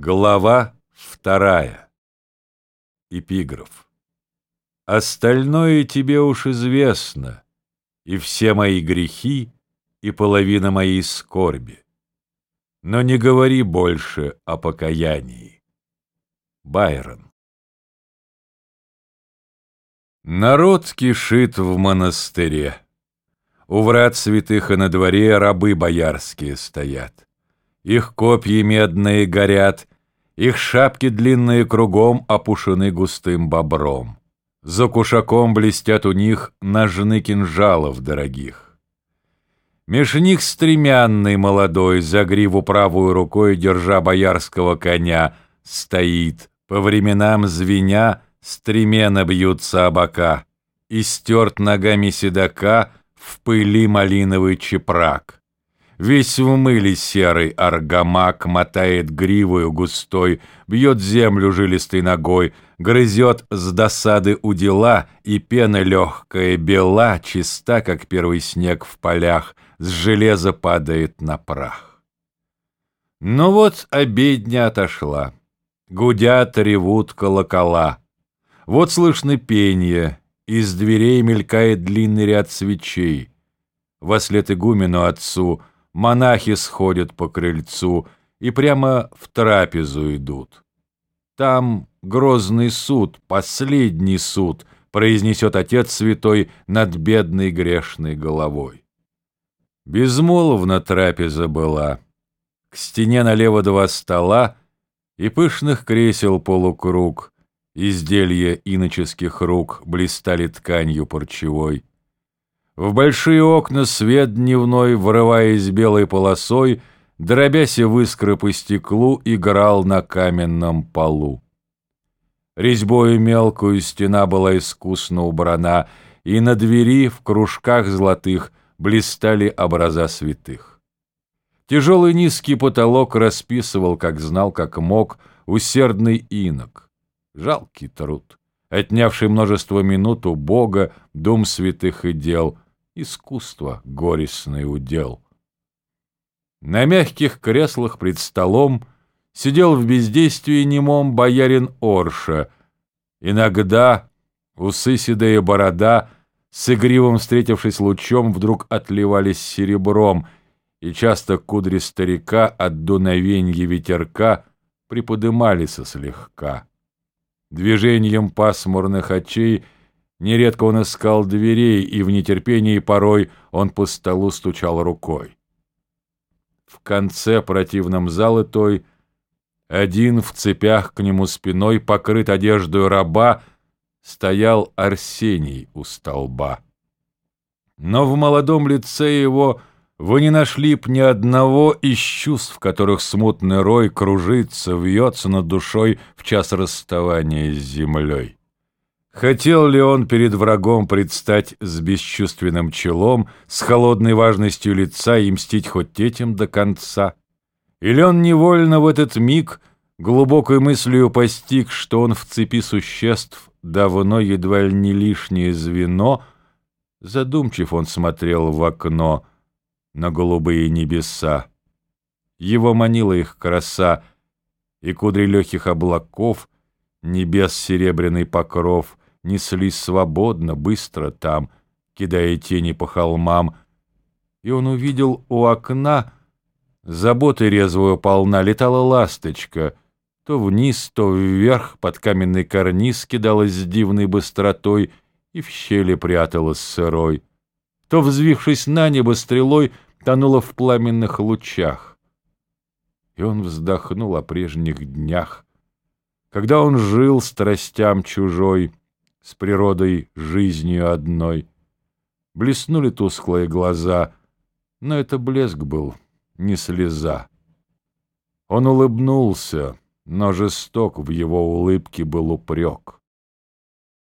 Глава вторая. Эпиграф. Остальное тебе уж известно, и все мои грехи, и половина моей скорби. Но не говори больше о покаянии. Байрон. Народ кишит в монастыре. У врат святых и на дворе рабы боярские стоят. Их копья медные горят, их шапки длинные кругом опушены густым бобром. За кушаком блестят у них ножны кинжалов дорогих. Меж них стремянный молодой, за гриву правую рукой, держа боярского коня, стоит, по временам звеня, стремена бьются о бока, и стерт ногами седока в пыли малиновый чепрак. Весь в мыле серый аргамак мотает гривою густой, бьет землю жилистой ногой, грызет с досады у дела, и пена легкая бела, чиста, как первый снег в полях, с железа падает на прах. Но вот обедня отошла, гудят, ревут колокола. Вот слышно пение, из дверей мелькает длинный ряд свечей. Вослед игумену отцу — монахи сходят по крыльцу и прямо в трапезу идут. Там грозный суд, последний суд, произнесет Отец Святой над бедной грешной головой. Безмолвна трапеза была. К стене налево два стола и пышных кресел полукруг, изделия иноческих рук блистали тканью парчевой. В большие окна свет дневной, врываясь белой полосой, дробясь в искры по стеклу, играл на каменном полу. Резьбою мелкую стена была искусно убрана, и на двери в кружках золотых блистали образа святых. Тяжелый низкий потолок расписывал, как знал, как мог, усердный инок. Жалкий труд, отнявший множество минут у Бога, дум святых и дел — искусство горестный удел. На мягких креслах пред столом сидел в бездействии немом боярин Орша. Иногда усы седая борода, с игривым встретившись лучом, вдруг отливались серебром, и часто кудри старика от дуновенья ветерка приподымались слегка. Движением пасмурных очей — Нередко он искал дверей, и в нетерпении порой он по столу стучал рукой. В конце противном залы той один в цепях к нему спиной, покрыт одеждой раба, стоял Арсений у столба. Но в молодом лице его вы не нашли б ни одного из чувств, которых смутный рой кружится, вьется над душой в час расставания с землей. Хотел ли он перед врагом предстать с бесчувственным челом, с холодной важностью лица и мстить хоть этим до конца? Или он невольно в этот миг глубокой мыслью постиг, что он в цепи существ давно едва ли не лишнее звено, задумчив он смотрел в окно на голубые небеса. Его манила их краса, и кудри легких облаков, небес серебряный покров — неслись свободно, быстро там, кидая тени по холмам, и он увидел у окна, заботы резвую полна, летала ласточка, то вниз, то вверх под каменный карниз кидалась с дивной быстротой и в щели пряталась сырой, то, взвившись на небо стрелой, тонула в пламенных лучах. И он вздохнул о прежних днях, когда он жил страстям чужой, с природой жизнью одной. Блеснули тусклые глаза, но это блеск был, не слеза. Он улыбнулся, но жесток в его улыбке был упрек.